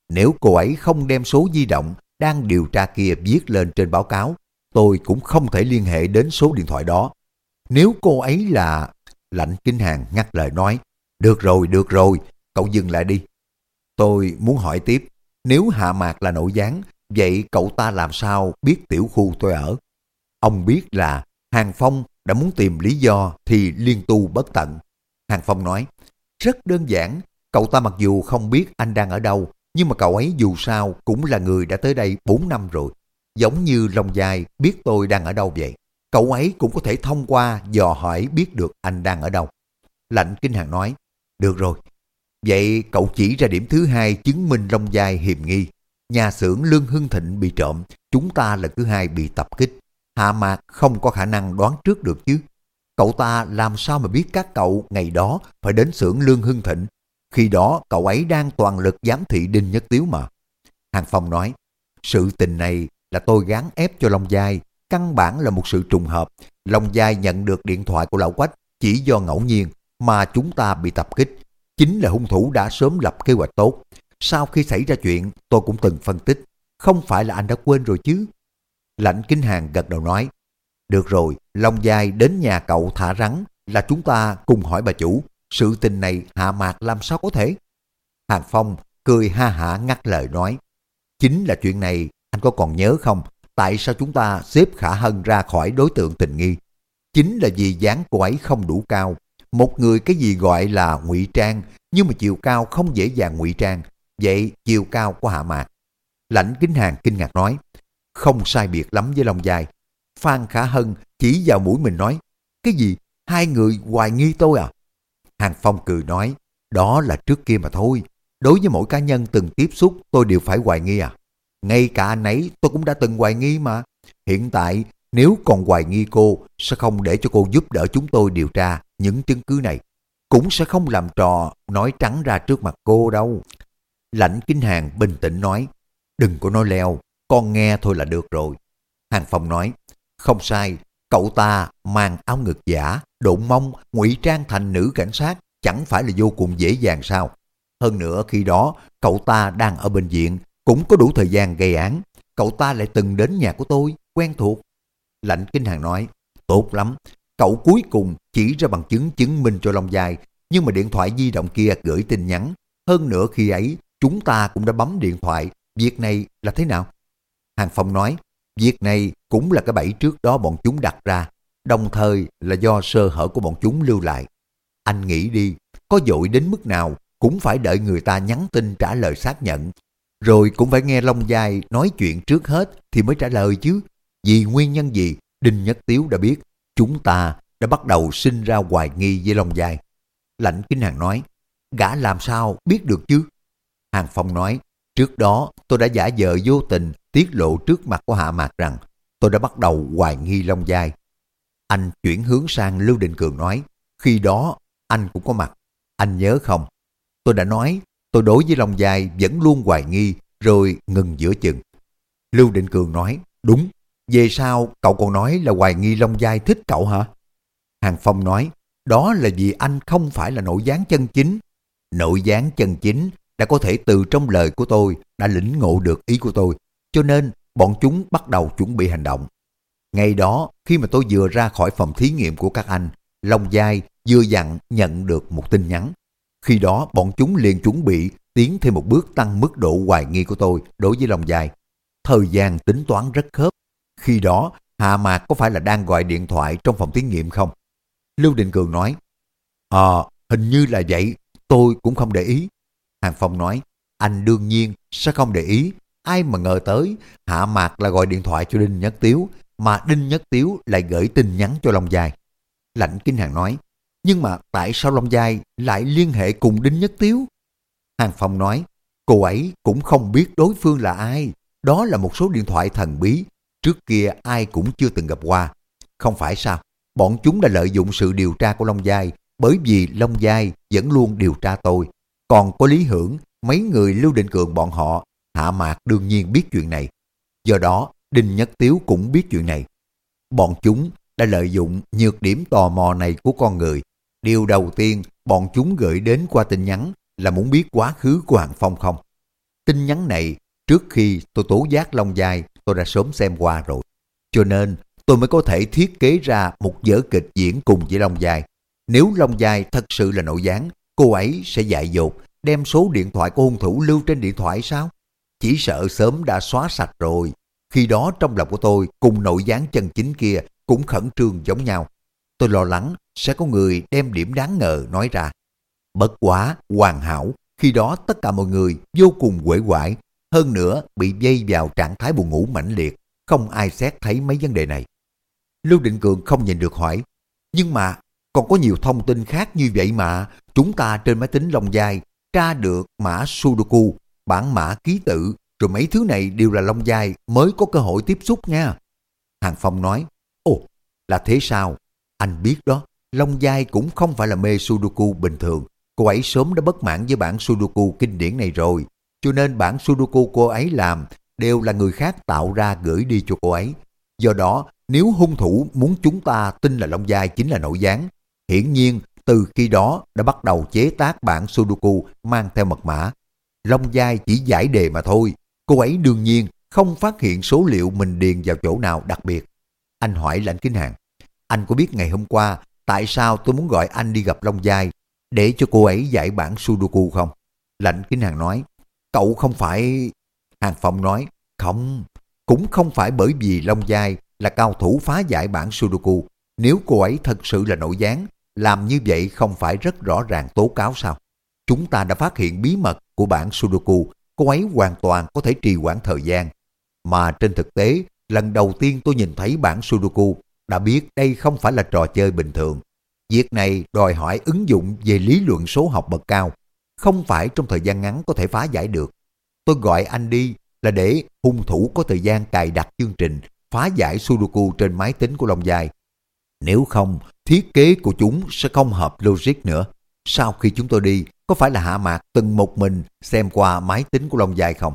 Nếu cô ấy không đem số di động đang điều tra kia viết lên trên báo cáo, tôi cũng không thể liên hệ đến số điện thoại đó. Nếu cô ấy là... Lạnh Kinh Hàng ngắt lời nói, được rồi, được rồi, cậu dừng lại đi. Tôi muốn hỏi tiếp, nếu Hạ Mạc là nội gián, vậy cậu ta làm sao biết tiểu khu tôi ở? Ông biết là Hàng Phong đã muốn tìm lý do thì liên tu bất tận. Hàng Phong nói, rất đơn giản, cậu ta mặc dù không biết anh đang ở đâu, nhưng mà cậu ấy dù sao cũng là người đã tới đây 4 năm rồi. Giống như Long Dài biết tôi đang ở đâu vậy cậu ấy cũng có thể thông qua dò hỏi biết được anh đang ở đâu. Lạnh Kinh Hàng nói, được rồi. Vậy cậu chỉ ra điểm thứ hai chứng minh Long Giai hiểm nghi. Nhà xưởng Lương Hưng Thịnh bị trộm, chúng ta là thứ hai bị tập kích. Hạ Mạc không có khả năng đoán trước được chứ. Cậu ta làm sao mà biết các cậu ngày đó phải đến xưởng Lương Hưng Thịnh. Khi đó cậu ấy đang toàn lực giám thị Đinh Nhất Tiếu mà. Hàng Phong nói, sự tình này là tôi gán ép cho Long Giai căn bản là một sự trùng hợp. Long Giai nhận được điện thoại của Lão Quách chỉ do ngẫu nhiên mà chúng ta bị tập kích. Chính là hung thủ đã sớm lập kế hoạch tốt. Sau khi xảy ra chuyện, tôi cũng từng phân tích. Không phải là anh đã quên rồi chứ? Lãnh kinh Hàng gật đầu nói. Được rồi, Long Giai đến nhà cậu thả rắn là chúng ta cùng hỏi bà chủ. Sự tình này hạ mạc làm sao có thể? Hàng Phong cười ha hả ngắt lời nói. Chính là chuyện này, anh có còn nhớ không? tại sao chúng ta xếp Khả Hân ra khỏi đối tượng tình nghi? Chính là vì dáng cô ấy không đủ cao. Một người cái gì gọi là ngụy trang, nhưng mà chiều cao không dễ dàng ngụy trang. Vậy chiều cao của Hạ Mạc? Lãnh Kính Hàng kinh ngạc nói, không sai biệt lắm với Long Giai. Phan Khả Hân chỉ vào mũi mình nói, cái gì, hai người hoài nghi tôi à? Hàng Phong cười nói, đó là trước kia mà thôi. Đối với mỗi cá nhân từng tiếp xúc tôi đều phải hoài nghi à. Ngay cả anh ấy tôi cũng đã từng hoài nghi mà. Hiện tại nếu còn hoài nghi cô sẽ không để cho cô giúp đỡ chúng tôi điều tra những chứng cứ này. Cũng sẽ không làm trò nói trắng ra trước mặt cô đâu. Lãnh Kinh Hàng bình tĩnh nói, đừng có nói leo, con nghe thôi là được rồi. Hàng Phong nói, không sai, cậu ta mang áo ngực giả, độn mông, ngụy trang thành nữ cảnh sát, chẳng phải là vô cùng dễ dàng sao. Hơn nữa khi đó, cậu ta đang ở bệnh viện, cũng có đủ thời gian gây án. Cậu ta lại từng đến nhà của tôi, quen thuộc. Lạnh Kinh Hàng nói, tốt lắm, cậu cuối cùng chỉ ra bằng chứng chứng minh cho Long Dài, nhưng mà điện thoại di động kia gửi tin nhắn. Hơn nữa khi ấy, chúng ta cũng đã bấm điện thoại, việc này là thế nào? Hàng Phong nói, việc này cũng là cái bẫy trước đó bọn chúng đặt ra, đồng thời là do sơ hở của bọn chúng lưu lại. Anh nghĩ đi, có dội đến mức nào cũng phải đợi người ta nhắn tin trả lời xác nhận, rồi cũng phải nghe Long Giai nói chuyện trước hết thì mới trả lời chứ. Vì nguyên nhân gì, Đinh Nhất Tiếu đã biết, chúng ta đã bắt đầu sinh ra hoài nghi với Long Giai. Lãnh Kinh Hàng nói, gã làm sao biết được chứ? Hàng Phong nói, trước đó tôi đã giả vờ vô tình tiết lộ trước mặt của Hạ Mạc rằng tôi đã bắt đầu hoài nghi Long Giai. Anh chuyển hướng sang Lưu Định Cường nói, khi đó anh cũng có mặt. Anh nhớ không? Tôi đã nói tôi đối với Long Giai vẫn luôn hoài nghi rồi ngừng giữa chừng. Lưu Định Cường nói, đúng, về sau cậu còn nói là hoài nghi Long Giai thích cậu hả? Hàng Phong nói, đó là vì anh không phải là nội gián chân chính. Nội gián chân chính đã có thể từ trong lời của tôi đã lĩnh ngộ được ý của tôi. Cho nên bọn chúng bắt đầu chuẩn bị hành động. Ngày đó, khi mà tôi vừa ra khỏi phòng thí nghiệm của các anh, Long Giai vừa dặn nhận được một tin nhắn. Khi đó bọn chúng liền chuẩn bị tiến thêm một bước tăng mức độ hoài nghi của tôi đối với Long Giai. Thời gian tính toán rất khớp. Khi đó, Hạ Mạc có phải là đang gọi điện thoại trong phòng thí nghiệm không? Lưu Định Cường nói, Ờ, hình như là vậy, tôi cũng không để ý. Hàng Phong nói, anh đương nhiên sẽ không để ý. Ai mà ngờ tới, Hạ Mạc là gọi điện thoại cho Đinh Nhất Tiếu, mà Đinh Nhất Tiếu lại gửi tin nhắn cho Long Giai. Lãnh Kinh Hàng nói, nhưng mà tại sao Long Giai lại liên hệ cùng Đinh Nhất Tiếu? Hàng Phong nói, cô ấy cũng không biết đối phương là ai. Đó là một số điện thoại thần bí, trước kia ai cũng chưa từng gặp qua. Không phải sao? Bọn chúng đã lợi dụng sự điều tra của Long Giai bởi vì Long Giai vẫn luôn điều tra tôi. Còn có lý hưởng, mấy người Lưu Định Cường bọn họ, Hạ Mạc đương nhiên biết chuyện này. Do đó, Đinh Nhất Tiếu cũng biết chuyện này. Bọn chúng đã lợi dụng nhược điểm tò mò này của con người. Điều đầu tiên bọn chúng gửi đến qua tin nhắn là muốn biết quá khứ của Hàng Phong không. Tin nhắn này, trước khi tôi tố giác Long Giai, tôi đã sớm xem qua rồi. Cho nên, tôi mới có thể thiết kế ra một vở kịch diễn cùng với Long Giai. Nếu Long Giai thật sự là nội gián, cô ấy sẽ dại dột, đem số điện thoại của hung thủ lưu trên điện thoại sao? Chỉ sợ sớm đã xóa sạch rồi. Khi đó trong lòng của tôi cùng nội gián chân chính kia cũng khẩn trương giống nhau. Tôi lo lắng sẽ có người đem điểm đáng ngờ nói ra. Bất quá, hoàn hảo, khi đó tất cả mọi người vô cùng quể quải, hơn nữa bị dây vào trạng thái buồn ngủ mãnh liệt, không ai xét thấy mấy vấn đề này. Lưu Định Cường không nhìn được hỏi, nhưng mà còn có nhiều thông tin khác như vậy mà, chúng ta trên máy tính lòng dài tra được mã Sudoku, bản mã ký tự, rồi mấy thứ này đều là Long dài mới có cơ hội tiếp xúc nha. Hàng Phong nói, ồ, là thế sao? Anh biết đó, Long dài cũng không phải là mê Sudoku bình thường. Cô ấy sớm đã bất mãn với bản Sudoku kinh điển này rồi. Cho nên bản Sudoku cô ấy làm đều là người khác tạo ra gửi đi cho cô ấy. Do đó, nếu hung thủ muốn chúng ta tin là Long Giai chính là nội gián, hiển nhiên từ khi đó đã bắt đầu chế tác bản Sudoku mang theo mật mã. Long Giai chỉ giải đề mà thôi. Cô ấy đương nhiên không phát hiện số liệu mình điền vào chỗ nào đặc biệt. Anh hỏi lãnh kính hàng. Anh có biết ngày hôm qua tại sao tôi muốn gọi anh đi gặp Long Giai để cho cô ấy giải bản Sudoku không? Lãnh Kính Hàng nói, cậu không phải... Hàng Phong nói, không, cũng không phải bởi vì Long Giai là cao thủ phá giải bản Sudoku. Nếu cô ấy thật sự là nội gián, làm như vậy không phải rất rõ ràng tố cáo sao? Chúng ta đã phát hiện bí mật của bản Sudoku, cô ấy hoàn toàn có thể trì hoãn thời gian. Mà trên thực tế, lần đầu tiên tôi nhìn thấy bản Sudoku đã biết đây không phải là trò chơi bình thường. Việc này đòi hỏi ứng dụng về lý luận số học bậc cao, không phải trong thời gian ngắn có thể phá giải được. Tôi gọi anh đi là để hung thủ có thời gian cài đặt chương trình phá giải Sudoku trên máy tính của Long dài. Nếu không, thiết kế của chúng sẽ không hợp logic nữa. Sau khi chúng tôi đi, có phải là Hạ Mạc từng một mình xem qua máy tính của Long dài không?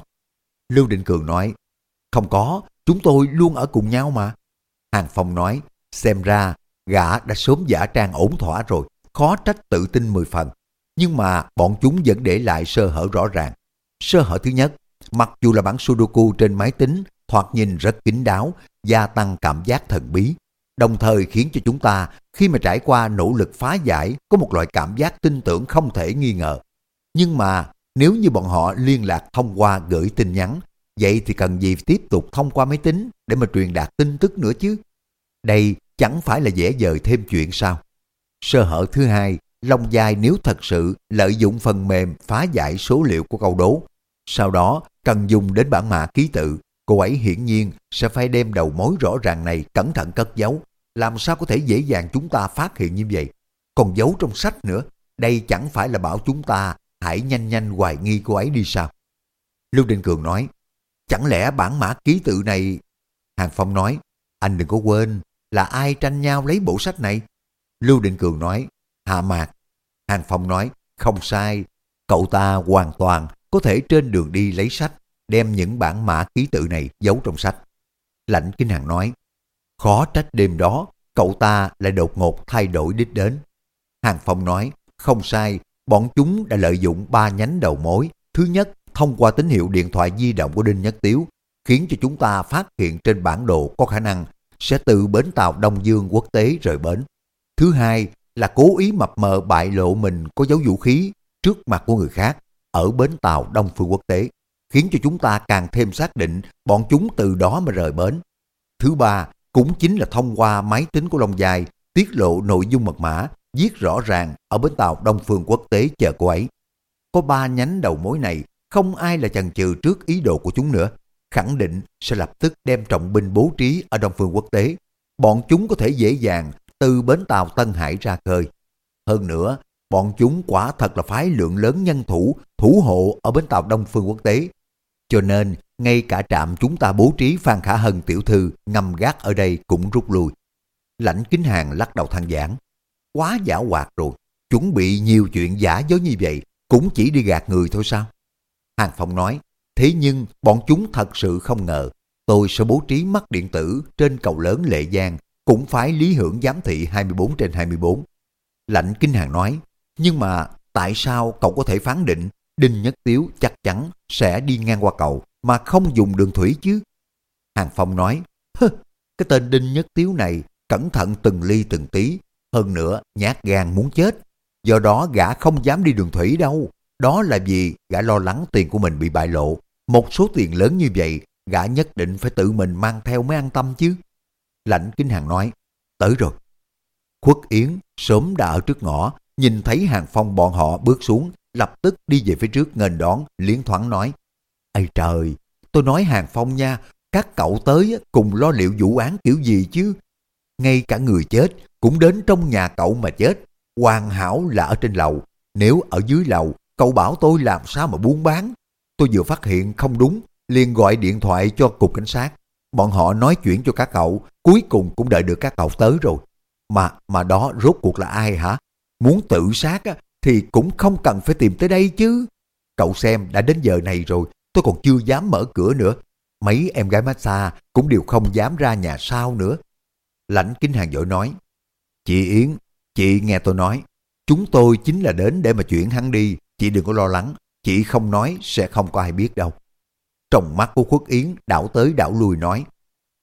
Lưu Định Cường nói, không có, chúng tôi luôn ở cùng nhau mà. Hàng Phong nói, xem ra gã đã sớm giả trang ổn thỏa rồi, khó trách tự tin mười phần. Nhưng mà bọn chúng vẫn để lại sơ hở rõ ràng. Sơ hở thứ nhất, mặc dù là bản Sudoku trên máy tính thoạt nhìn rất kín đáo, gia tăng cảm giác thần bí, đồng thời khiến cho chúng ta khi mà trải qua nỗ lực phá giải có một loại cảm giác tin tưởng không thể nghi ngờ. Nhưng mà nếu như bọn họ liên lạc thông qua gửi tin nhắn, vậy thì cần gì tiếp tục thông qua máy tính để mà truyền đạt tin tức nữa chứ? Đây chẳng phải là dễ dời thêm chuyện sao? Sơ hở thứ hai, Long Giai nếu thật sự lợi dụng phần mềm phá giải số liệu của câu đố, sau đó cần dùng đến bản mã ký tự, cô ấy hiển nhiên sẽ phải đem đầu mối rõ ràng này cẩn thận cất giấu. Làm sao có thể dễ dàng chúng ta phát hiện như vậy? Còn giấu trong sách nữa, đây chẳng phải là bảo chúng ta hãy nhanh nhanh hoài nghi cô ấy đi sao? Lưu Đình Cường nói, chẳng lẽ bản mã ký tự này... Hàng Phong nói, anh đừng có quên là ai tranh nhau lấy bộ sách này. Lưu Đình Cường nói, hạ mạc. Hàng Phong nói, không sai, cậu ta hoàn toàn có thể trên đường đi lấy sách, đem những bản mã ký tự này giấu trong sách. Lãnh Kinh Hàng nói, khó trách đêm đó cậu ta lại đột ngột thay đổi đích đến. Hàng Phong nói, không sai, bọn chúng đã lợi dụng ba nhánh đầu mối. Thứ nhất, thông qua tín hiệu điện thoại di động của Đinh Nhất Tiếu, khiến cho chúng ta phát hiện trên bản đồ có khả năng sẽ từ bến tàu Đông Dương quốc tế rời bến. Thứ hai là cố ý mập mờ bại lộ mình có dấu vũ khí trước mặt của người khác ở bến tàu Đông Phương quốc tế, khiến cho chúng ta càng thêm xác định bọn chúng từ đó mà rời bến. Thứ ba cũng chính là thông qua máy tính của Long Dài tiết lộ nội dung mật mã viết rõ ràng ở bến tàu Đông Phương quốc tế chờ cô ấy. Có ba nhánh đầu mối này, không ai là chần chừ trước ý đồ của chúng nữa khẳng định sẽ lập tức đem trọng binh bố trí ở Đông Phương quốc tế. Bọn chúng có thể dễ dàng từ bến tàu Tân Hải ra khơi. Hơn nữa, bọn chúng quả thật là phái lượng lớn nhân thủ thủ hộ ở bến tàu Đông Phương quốc tế. Cho nên, ngay cả trạm chúng ta bố trí Phan Khả Hân tiểu thư ngầm gác ở đây cũng rút lui. Lãnh Kính Hàng lắc đầu than giảng. Quá giả hoạt rồi, chuẩn bị nhiều chuyện giả dối như vậy, cũng chỉ đi gạt người thôi sao? Hàng Phong nói, Thế nhưng bọn chúng thật sự không ngờ tôi sẽ bố trí mắt điện tử trên cầu lớn Lệ Giang cũng phải lý hưởng giám thị 24 trên 24. lãnh Kinh Hàng nói, nhưng mà tại sao cậu có thể phán định Đinh Nhất Tiếu chắc chắn sẽ đi ngang qua cầu mà không dùng đường thủy chứ? Hàng Phong nói, hơ, cái tên Đinh Nhất Tiếu này cẩn thận từng ly từng tí, hơn nữa nhát gan muốn chết. Do đó gã không dám đi đường thủy đâu. Đó là vì gã lo lắng tiền của mình bị bại lộ một số tiền lớn như vậy, gã nhất định phải tự mình mang theo mới an tâm chứ. Lãnh Kinh Hàng nói, tới rồi. Khuất Yến sớm đã ở trước ngõ, nhìn thấy hàng phong bọn họ bước xuống, lập tức đi về phía trước nghênh đón, liến thoảng nói. Ây trời, tôi nói hàng phong nha, các cậu tới cùng lo liệu vụ án kiểu gì chứ. Ngay cả người chết cũng đến trong nhà cậu mà chết. Hoàn hảo là ở trên lầu, nếu ở dưới lầu, cậu bảo tôi làm sao mà buôn bán. Tôi vừa phát hiện không đúng, liền gọi điện thoại cho cục cảnh sát. Bọn họ nói chuyện cho các cậu, cuối cùng cũng đợi được các cậu tới rồi. Mà, mà đó rốt cuộc là ai hả? Muốn tự sát á, thì cũng không cần phải tìm tới đây chứ. Cậu xem đã đến giờ này rồi, tôi còn chưa dám mở cửa nữa. Mấy em gái massage cũng đều không dám ra nhà sau nữa. Lãnh Kính Hàng dội nói, Chị Yến, chị nghe tôi nói, chúng tôi chính là đến để mà chuyển hắn đi, chị đừng có lo lắng, Chị không nói sẽ không có ai biết đâu. Trong mắt của Khuất Yến đảo tới đảo lui nói,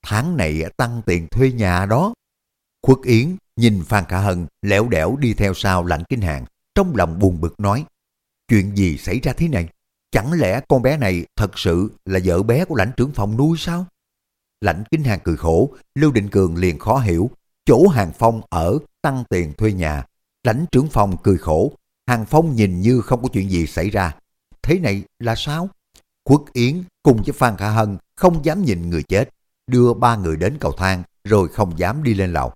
tháng này tăng tiền thuê nhà đó. Khuất Yến nhìn Phan Khả Hân lẻo đẻo đi theo sau lạnh kinh hàng, trong lòng buồn bực nói, chuyện gì xảy ra thế này? Chẳng lẽ con bé này thật sự là vợ bé của lãnh trưởng phòng nuôi sao? Lãnh kinh hàng cười khổ, Lưu Định Cường liền khó hiểu, chỗ hàng phong ở tăng tiền thuê nhà. Lãnh trưởng phòng cười khổ, hàng phong nhìn như không có chuyện gì xảy ra, thế này là sao? quốc Yến cùng với Phan Khả Hân không dám nhìn người chết, đưa ba người đến cầu thang rồi không dám đi lên lầu.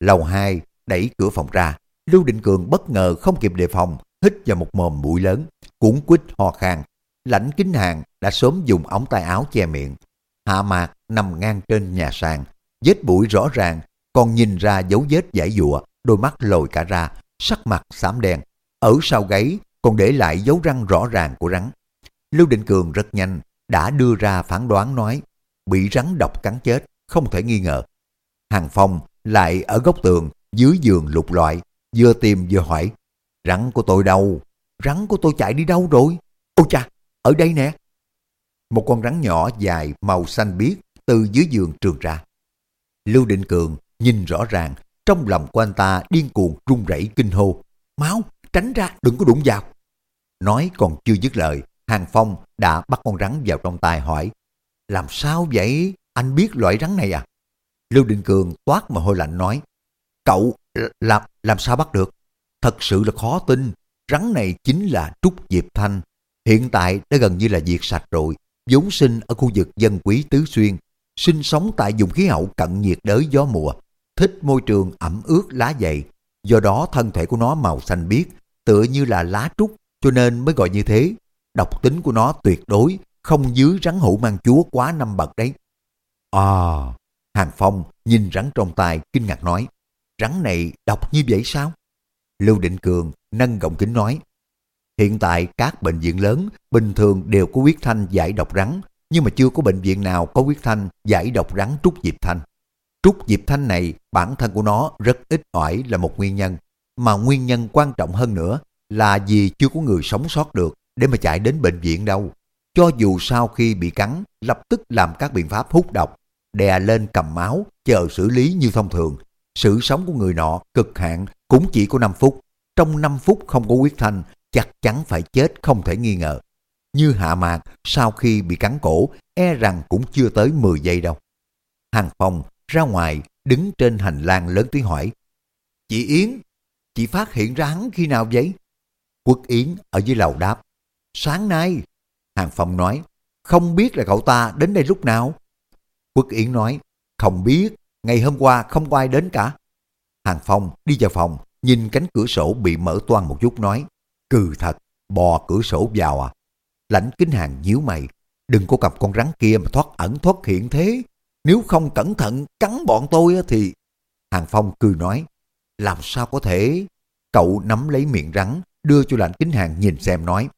Lầu 2 đẩy cửa phòng ra, Lưu Định Cường bất ngờ không kịp đề phòng, hít vào một mồm bụi lớn, cuốn quýt ho khan. Lãnh kính hàng đã sớm dùng ống tay áo che miệng. Hạ mạc nằm ngang trên nhà sàn, vết bụi rõ ràng, còn nhìn ra dấu vết giải dụa, đôi mắt lồi cả ra, sắc mặt xám đen. Ở sau gáy còn để lại dấu răng rõ ràng của rắn. Lưu Định Cường rất nhanh đã đưa ra phán đoán nói bị rắn độc cắn chết, không thể nghi ngờ. Hàng Phong lại ở góc tường dưới giường lục loại, vừa tìm vừa hỏi rắn của tôi đâu? Rắn của tôi chạy đi đâu rồi? Ôi cha, ở đây nè. Một con rắn nhỏ dài màu xanh biếc từ dưới giường trường ra. Lưu Định Cường nhìn rõ ràng, trong lòng của anh ta điên cuồng run rẩy kinh hô. Máu, tránh ra, đừng có đụng vào. Nói còn chưa dứt lời, Hàng Phong đã bắt con rắn vào trong tay hỏi. Làm sao vậy? Anh biết loại rắn này à? Lưu Định Cường toát mồ hôi lạnh nói. Cậu làm làm sao bắt được? Thật sự là khó tin. Rắn này chính là Trúc Diệp Thanh. Hiện tại đã gần như là diệt sạch rồi. vốn sinh ở khu vực dân quý Tứ Xuyên. Sinh sống tại vùng khí hậu cận nhiệt đới gió mùa. Thích môi trường ẩm ướt lá dày. Do đó thân thể của nó màu xanh biếc, tựa như là lá trúc, cho nên mới gọi như thế. Độc tính của nó tuyệt đối, không dưới rắn hữu mang chúa quá năm bậc đấy. À, Hàng Phong nhìn rắn trong tay kinh ngạc nói, rắn này độc như vậy sao? Lưu Định Cường nâng gọng kính nói, hiện tại các bệnh viện lớn bình thường đều có huyết thanh giải độc rắn, nhưng mà chưa có bệnh viện nào có huyết thanh giải độc rắn trúc diệp thanh. Trúc diệp thanh này bản thân của nó rất ít ỏi là một nguyên nhân, mà nguyên nhân quan trọng hơn nữa là vì chưa có người sống sót được để mà chạy đến bệnh viện đâu. Cho dù sau khi bị cắn, lập tức làm các biện pháp hút độc, đè lên cầm máu, chờ xử lý như thông thường. Sự sống của người nọ cực hạn cũng chỉ có 5 phút. Trong 5 phút không có huyết thanh, chắc chắn phải chết không thể nghi ngờ. Như hạ mạc sau khi bị cắn cổ, e rằng cũng chưa tới 10 giây đâu. Hàng Phong ra ngoài, đứng trên hành lang lớn tiếng hỏi. Chị Yến, chị phát hiện ra hắn khi nào vậy? Quốc Yến ở dưới lầu đáp. Sáng nay, Hàng Phong nói, không biết là cậu ta đến đây lúc nào? Quốc Yến nói, không biết, ngày hôm qua không có ai đến cả. Hàng Phong đi vào phòng, nhìn cánh cửa sổ bị mở toan một chút nói, cừ thật, bò cửa sổ vào à. Lãnh kính hàng nhíu mày, đừng có cặp con rắn kia mà thoát ẩn thoát hiện thế. Nếu không cẩn thận cắn bọn tôi thì... Hàng Phong cười nói, làm sao có thể? Cậu nắm lấy miệng rắn, đưa cho lãnh kính hàng nhìn xem nói,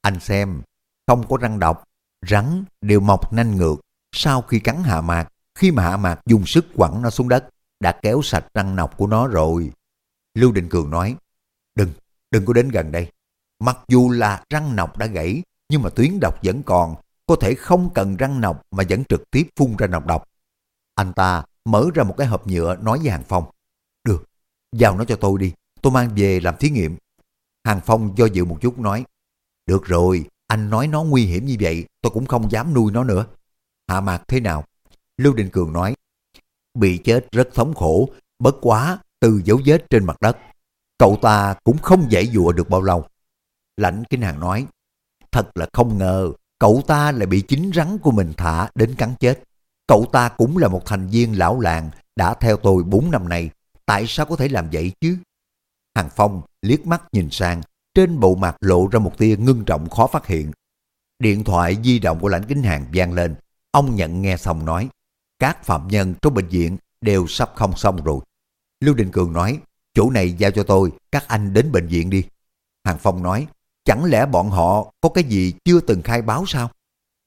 anh xem, không có răng độc, rắn đều mọc nanh ngược. Sau khi cắn hạ mạc, khi mà hạ mạc dùng sức quẳng nó xuống đất, đã kéo sạch răng nọc của nó rồi. Lưu Định Cường nói, đừng, đừng có đến gần đây. Mặc dù là răng nọc đã gãy, nhưng mà tuyến độc vẫn còn, có thể không cần răng nọc mà vẫn trực tiếp phun ra nọc độc. Anh ta mở ra một cái hộp nhựa nói với Hàng Phong, được, giao nó cho tôi đi, tôi mang về làm thí nghiệm. Hàng Phong do dự một chút nói, được rồi, anh nói nó nguy hiểm như vậy, tôi cũng không dám nuôi nó nữa. Hạ Mạc thế nào? Lưu Đình Cường nói, bị chết rất thống khổ, bất quá từ dấu vết trên mặt đất. Cậu ta cũng không dễ dụa được bao lâu. Lãnh Kinh Hàng nói, thật là không ngờ, cậu ta lại bị chính rắn của mình thả đến cắn chết. Cậu ta cũng là một thành viên lão làng, đã theo tôi 4 năm nay, tại sao có thể làm vậy chứ? Hàng Phong liếc mắt nhìn sang, trên bộ mặt lộ ra một tia ngưng trọng khó phát hiện. Điện thoại di động của lãnh kính hàng vang lên. Ông nhận nghe xong nói, các phạm nhân trong bệnh viện đều sắp không xong rồi. Lưu Đình Cường nói, chỗ này giao cho tôi, các anh đến bệnh viện đi. Hàng Phong nói, chẳng lẽ bọn họ có cái gì chưa từng khai báo sao?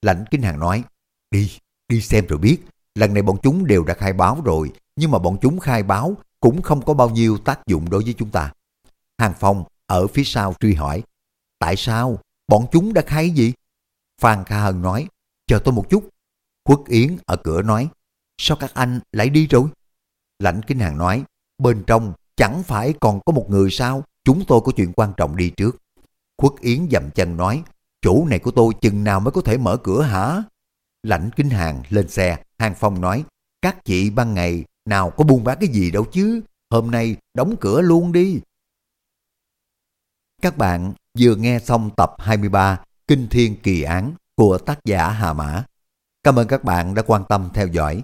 Lãnh Kinh Hàng nói, đi, đi xem rồi biết. Lần này bọn chúng đều đã khai báo rồi, nhưng mà bọn chúng khai báo cũng không có bao nhiêu tác dụng đối với chúng ta. Hàng Phong ở phía sau truy hỏi. Tại sao? Bọn chúng đã khai gì? Phan Kha Hân nói, chờ tôi một chút. Quốc Yến ở cửa nói, sao các anh lại đi rồi? Lãnh Kính Hàng nói, bên trong chẳng phải còn có một người sao? Chúng tôi có chuyện quan trọng đi trước. Khuất Yến dầm chân nói, chỗ này của tôi chừng nào mới có thể mở cửa hả? Lãnh Kính Hàng lên xe, Hàng Phong nói, các chị ban ngày nào có buôn bán cái gì đâu chứ, hôm nay đóng cửa luôn đi. Các bạn vừa nghe xong tập 23 Kinh Thiên Kỳ Án của tác giả Hà Mã. Cảm ơn các bạn đã quan tâm theo dõi.